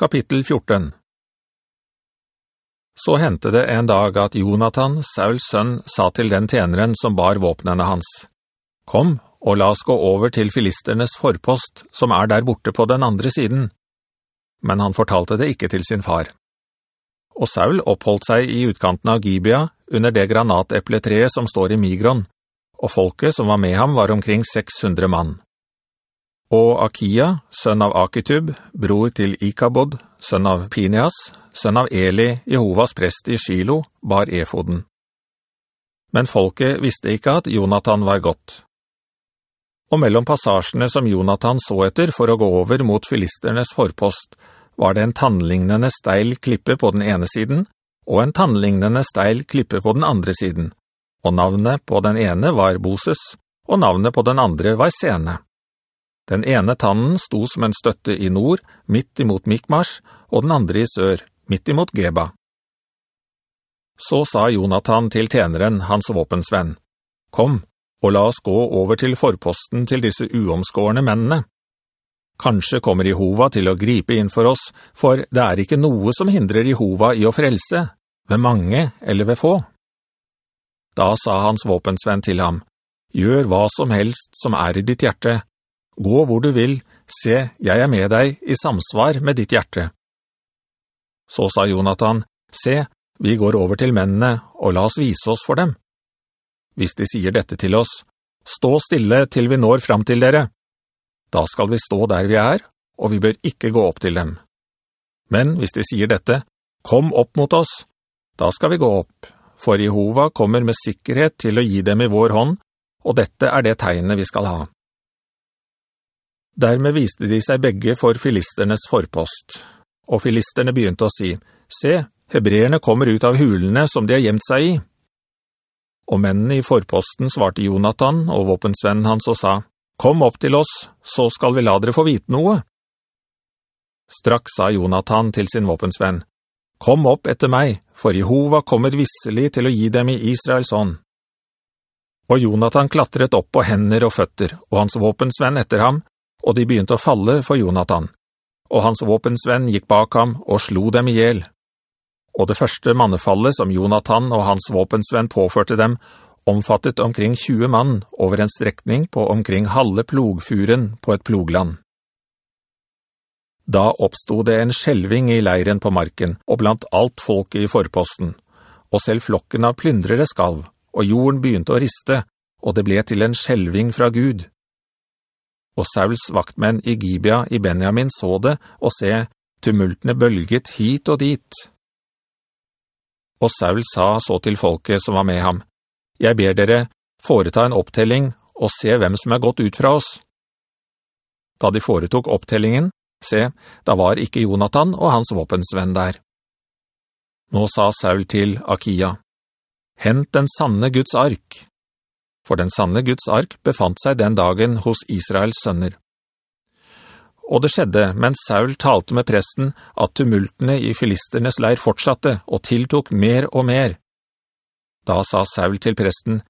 Kapittel 14 Så hendte det en dag at Jonathan, Sauls sønn, sa til den tjeneren som bar våpnene hans, «Kom, og la oss gå over til filisternes forpost, som er der borte på den andre siden.» Men han fortalte det ikke til sin far. Og Saul oppholdt seg i utkanten av Gibea, under det granateppletreet som står i Migron, og folket som var med ham var omkring 600 mann. Og Akia, sønn av Akitub, bror til Ikabod, sønn av Pinias, sønn av Eli, Jehovas prest i Shilo, bar efoden. Men folket visste ikke at Jonathan var godt. Og mellom passasjene som Jonathan så etter for å gå over mot filisternes forpost, var det en tannlignende steil klippe på den ene siden, og en tannlignende steil klippe på den andre siden, og navnet på den ene var Boses, og navnet på den andre var Sene. Den ene tannen sto som en støtte i nord, midt imot Mikmash, og den andre i sør, midt imot Geba. Så sa Jonathan til tjeneren, hans våpensvenn, «Kom, og la oss gå over til forposten til disse uomskårende mennene. Kanskje kommer Jehova til å gripe inn for oss, for det er ikke noe som hindrer Jehova i å frelse, ved mange eller ved få.» Da sa hans våpensvenn til ham, «Gjør hva som helst som er i ditt hjerte, Gå hvor du vil, se, jeg er med deg i samsvar med ditt hjerte. Så sa Jonathan, se, vi går over til mennene, og la oss vise oss for dem. Hvis de sier dette til oss, stå stille til vi når fram til dere. Da skal vi stå der vi er, og vi bør ikke gå opp til dem. Men hvis de sier dette, kom opp mot oss. Da skal vi gå opp, for Jehova kommer med sikkerhet til å gi dem i vår hånd, og dette er det tegnet vi skal ha. Dermed viste de seg begge for filisternes forpost. Og filisterne begynte å si, «Se, hebreerne kommer ut av hulene som de har gjemt seg i.» Og mennene i forposten svarte Jonathan og våpensvennen hans og sa, «Kom opp til oss, så skal vi la dere få vite noe.» Straks sa Jonathan til sin våpensvenn, «Kom opp etter meg, for Jehova kommer visselig til å gi dem i Israels hånd.» Og Jonathan klatret opp på hender og føtter, og hans våpensvenn etter ham, og de begynte å falle for Jonathan. Og hans våpensvenn gikk bak ham og slo dem ihjel. Og det første mannefallet som Jonathan og hans våpensvenn påførte dem, omfattet omkring 20 mann over en strekning på omkring halve plogfuren på et plogland. Da oppstod det en skjelving i leiren på marken, og blant alt folket i forposten, og selv flokken av plyndrere skalv, og jorden begynte å riste, og det ble til en skjelving fra Gud og Sauls vaktmenn i Gibia i Benjamin så det, og se, tumultene bølget hit og dit. Og Saul sa så til folket som var med ham, «Jeg ber dere, foreta en opptelling, og se hvem som er gått ut fra oss.» Da de foretok opptellingen, se, da var ikke Jonathan og hans våpensvenn der. Nå sa Saul til Akia, «Hent den sanne Guds ark.» For den sanne Guds ark befant seg den dagen hos Israels sønner. Og det skjedde, mens Saul talte med presten, at tumultene i filisternes leir fortsatte og tiltok mer og mer. Da sa Saul til presten,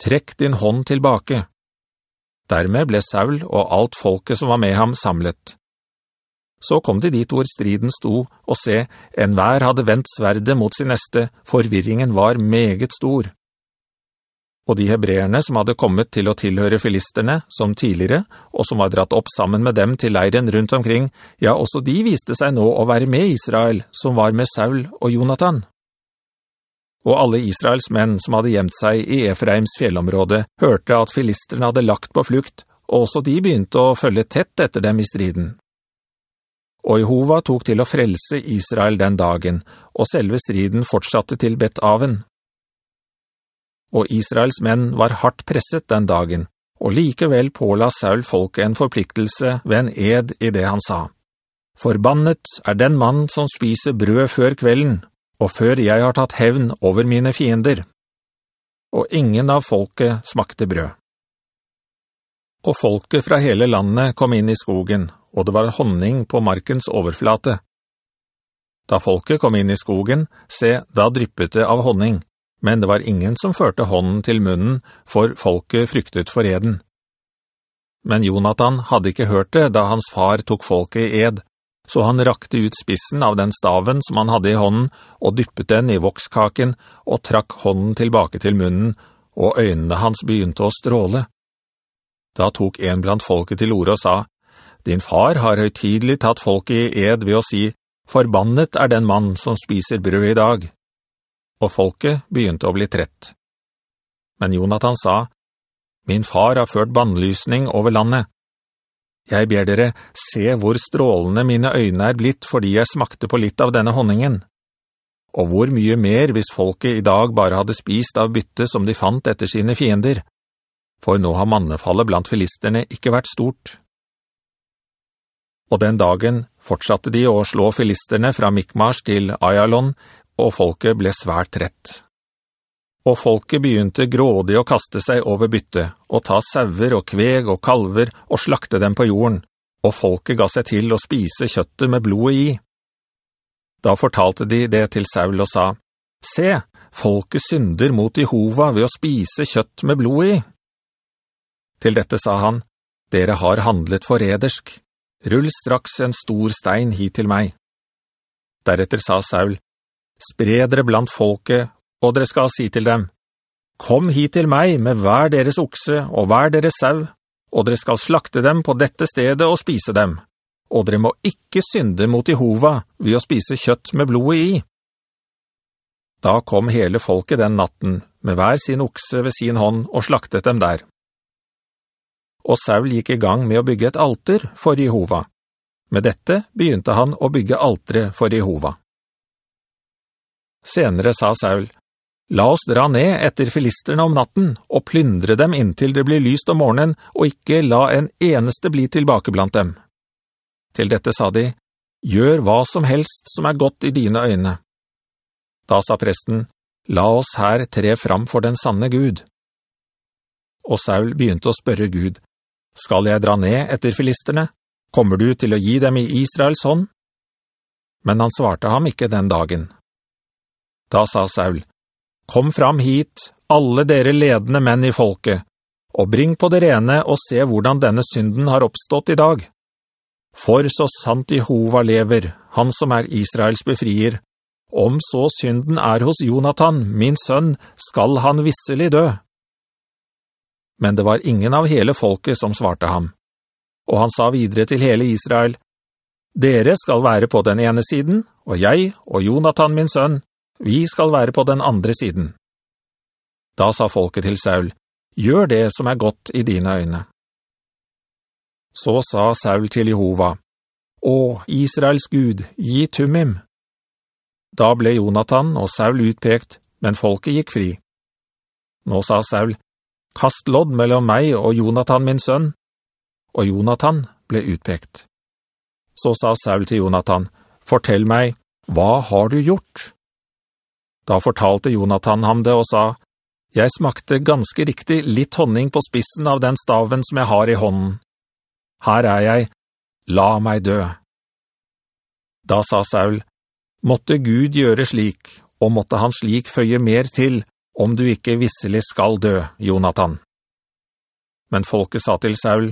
«Trekk din hånd tilbake.» Dermed ble Saul og alt folket som var med ham samlet. Så kom de dit hvor striden sto, og se, en hver hadde vendt sverde mot sin neste, forvirringen var meget stor og de hebreerne som hadde kommet til å tilhøre filisterne som tidligere, og som var dratt opp sammen med dem til leiren rundt omkring, ja, også de viste seg nå å være med Israel, som var med Saul og Jonathan. Og alle Israels menn som hadde gjemt seg i Efraims fjellområde, hørte at filisterne hadde lagt på flukt, og også de begynte å følge tett etter dem i striden. Og Jehova tok til å frelse Israel den dagen, og selve striden fortsatte til Bet-Aven, og Israels menn var hardt presset den dagen, og likevel påla Saul folket en forpliktelse ved en ed i det han sa. «Forbannet er den mann som spiser brød før kvelden, og før jeg har tatt hevn over mine fiender.» Og ingen av folket smakte brød. Og folket fra hele landet kom inn i skogen, og det var honning på markens overflate. Da folket kom inn i skogen, se, da dryppet det av honning, men det var ingen som førte hånden til munnen, for folket fryktet for eden. Men Jonathan hadde ikke hørt det da hans far tok folket i ed, så han rakte ut spissen av den staven som han hadde i hånden, og dyppet den i vokskaken, og trakk hånden tilbake til munnen, og øynene hans begynte å stråle. Da tok en blant folket til ord og sa, «Din far har høytidlig tatt folket i ed ved å si, «Forbannet er den mann som spiser brød i dag.» Og folket begynte å bli trett. Men Jonathan sa, «Min far har ført bannlysning over landet. Jeg ber dere, se hvor strålende mine øyne er blitt fordi jeg smakte på litt av denne honningen. Og hvor mye mer hvis folket i dag bare hadde spist av bytte som de fant etter sine fiender. For nå har mannefallet blant filisterne ikke vært stort. Og den dagen fortsatte de å slå filisterne fra Mikmars til Ayalon, og folket ble svært trett. Og folket begynte grådig å kaste seg over bytte, og ta sauer og kveg og kalver og slakte dem på jorden, og folket ga seg til å spise kjøttet med blodet i. Da fortalte de det til Saul og sa, «Se, folket synder mot Jehova ved å spise kjøtt med blod i.» Til dette sa han, «Dere har handlet foredersk. Rull straks en stor stein hit til meg.» Deretter sa Saul, «Spre dere blant folket og dere skal si til dem, «Kom hit til meg med hver deres okse og hver deres sau, og dere skal slakte dem på dette stedet og spise dem, og dere må ikke synde mot Jehova ved å spise kjøtt med blodet i.» Da kom hele folket den natten, med hver sin okse ved sin hånd, og slaktet dem der. Og Saul gikk i gang med å bygge et alter for Jehova. Med dette begynte han å bygge altere for Jehova. Senere sa Saul, La oss dra ned etter filisterne om natten, og plyndre dem inntil det blir lyst om morgenen, og ikke la en eneste bli tilbake blant dem. Til dette sa de, gjør hva som helst som er godt i dine øyne. Da sa presten, la oss her tre fram for den sanne Gud. Og Saul begynte å spørre Gud, skal jeg dra ned etter filisterne? Kommer du til å gi dem i Israels hånd? Men han svarte ham ikke den dagen. Da sa Saul, Kom fram hit, alle dere ledende menn i folket, og bring på det rene og se hvordan denne synden har oppstått i dag. For så sant Jehova lever, han som er Israels befrier, om så synden er hos Jonathan, min sønn, skal han visselig dø. Men det var ingen av hele folket som svarte ham. Og han sa videre til hele Israel, «Dere skal være på den ene siden, og jeg og Jonathan min sønn, vi skal være på den andre siden. Da sa folket til Saul, gjør det som er godt i dine øyne. Så sa Saul til Jehova, Å, Israels Gud, gi Tumim. Da ble Jonathan og Saul utpekt, men folket gikk fri. Nå sa Saul, kast lodd mellom meg og Jonathan min sønn, og Jonathan ble utpekt. Så sa Saul til Jonathan, fortell meg, hva har du gjort? Da fortalte Jonathan ham det og sa, «Jeg smakte ganske riktig litt honning på spissen av den staven som jeg har i hånden. Her er jeg, la meg dø.» Da sa Saul, «Måtte Gud gjøre slik, og måtte han slik føye mer til, om du ikke visselig skal dø, Jonathan.» Men folket sa til Saul,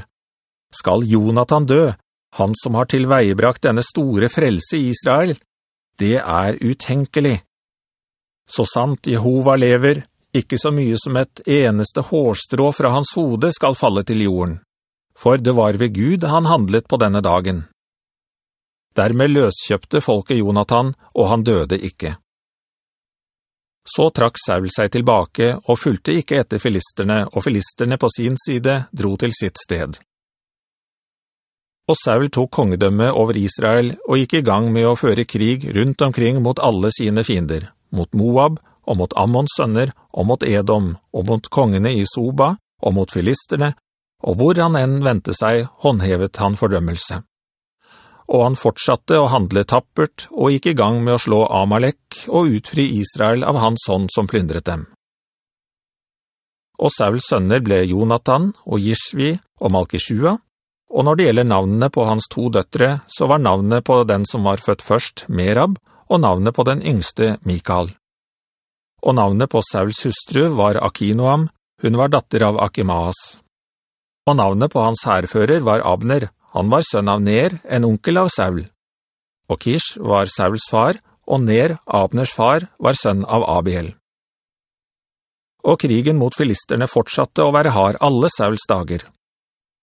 «Skal Jonathan dø, han som har tilveiebrakt denne store frelse i Israel? Det er utenkelig.» Så sant Jehova lever, ikke så mye som et eneste hårstrå fra hans hode skal falle til jorden. For det var ved Gud han handlet på denne dagen. Dermed løskjøpte folket Jonathan, og han døde ikke. Så trakk Saul seg tilbake og fulgte ikke etter filisterne, og filisterne på sin side dro til sitt sted. Og Saul tok kongedømme over Israel og gikk i gang med å føre krig rundt omkring mot alle sine fiender, mot Moab, og mot Ammons sønner, og mot Edom, og mot kongene i Soba, og mot filisterne, og hvor han enn ventet seg, håndhevet han fordømmelse. Og han fortsatte å handle tappert, og gikk i gang med å slå Amalek og utfri Israel av hans hånd som plyndret dem. Og Sauls sønner ble Jonathan og Gishvi og Malkishua, og når det gjelder navnene på hans to døttere, så var navnet på den som var født først Merab, og navnet på den yngste Mikael. Og navnet på Sauls hustru var Akinoam, hun var datter av Akimaas. Og navnet på hans herfører var Abner, han var sønn av Ner, en onkel av Saul. og Kish var Sauls far, og Ner, Abners far, var sønn av Abiel. Og krigen mot filisterne fortsatte å være hard alle Sauls dager.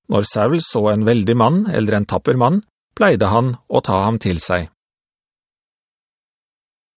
Når Saul så en veldig mann eller en tapper mann, pleide han å ta ham til seg.